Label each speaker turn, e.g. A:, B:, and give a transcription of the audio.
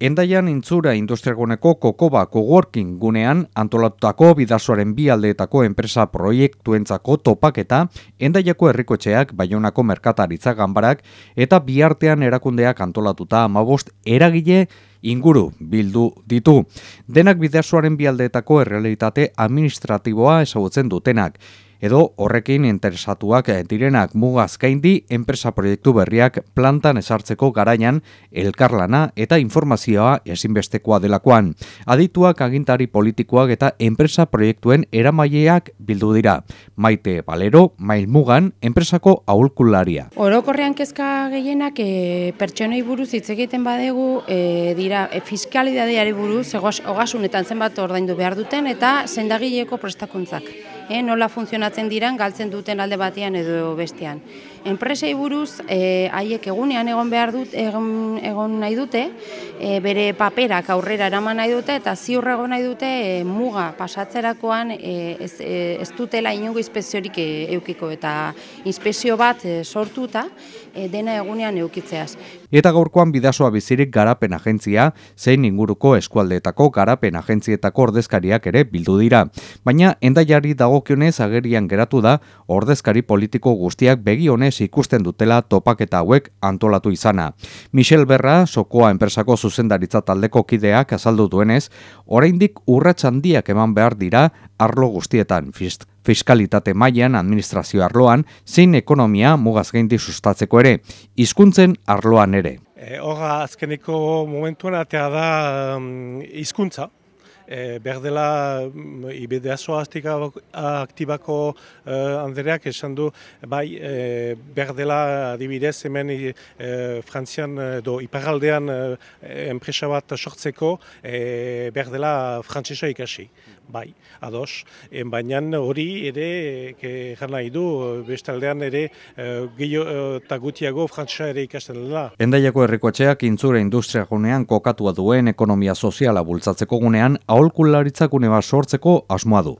A: Endaian intzura industriaguneko kokoba coworking gunean antolatutako bidazoaren bi aldeetako enpresa proiektuentzako topaketa endaiako herrikotxeak baionako merkataritza ganbarak eta biartean erakundeak antolatuta amabost eragile inguru bildu ditu. Denak bidazoaren bi aldeetako errealitate administratiboa ezagutzen dutenak edo horrekin interesatuak direnak mugaz gaindi enpresa proiektu berriak plantan esartzeko garaian elkarlana eta informazioa ezinbestekoa delakoan. Adituak agintari politikoak eta enpresa proiektuen eramaileak bildu dira. Maite Balero, Mail Mugan, enpresako aulkularia.
B: Orokorrean kezka gehienak e, pertsonei buruz hitz egiten badegu e, dira e, fiskalidadeari buruz ogasunetan zenbat ordaindu behar duten eta sendagileko prestakuntzak. E, nola funtziona funtzionatzen diran galtzen duten alde batean edo bestean. Enpresei buruz eh, haiek egunean egon behar dut egon, egon nahi dute, e, bere paperak aurrera eraman nahi dute eta ziur egon nahi dute e, muga pasatzerakoan e, ez, ez dutela inungo inspeziorik e, eukiko eta inspezio bat e, sortuta e, dena egunean eukitzeaz.
A: Eta gaurkoan bidazoa bizirik garapen agentzia, zein inguruko eskualdeetako garapen agentzietako ordezkariak ere bildu dira. Baina endaiari dagokionez agerian geratu da ordezkari politiko guztiak begi honez ikusten dutela topaketa hauek antolatu izana. Michel Berra, sokoa enpresako zuzendaritza taldeko kideak azaldu duenez, oraindik urrats handiak eman behar dira arlo guztietan fiskalitate mailan administrazio arloan zein ekonomia mugaz gaindi sustatzeko ere, hizkuntzen arloan ere.
C: E, azkeneko momentuan atea da um, hizkuntza, e, berdela mm, ibedea aktibako e, handereak esan du, bai, e, berdela adibidez hemen e, frantzian do iparaldean enpresa bat sortzeko e, berdela frantzesa ikasi. Bai, ados, e, baina hori ere, e, nahi du, bestaldean ere, e, gehiago eta gutiago frantzesa ere ikasten dela.
A: Endaiako herrikoetxeak intzura industria gunean kokatua duen ekonomia soziala bultzatzeko gunean, aholkularitzak une bat sortzeko asmoa du.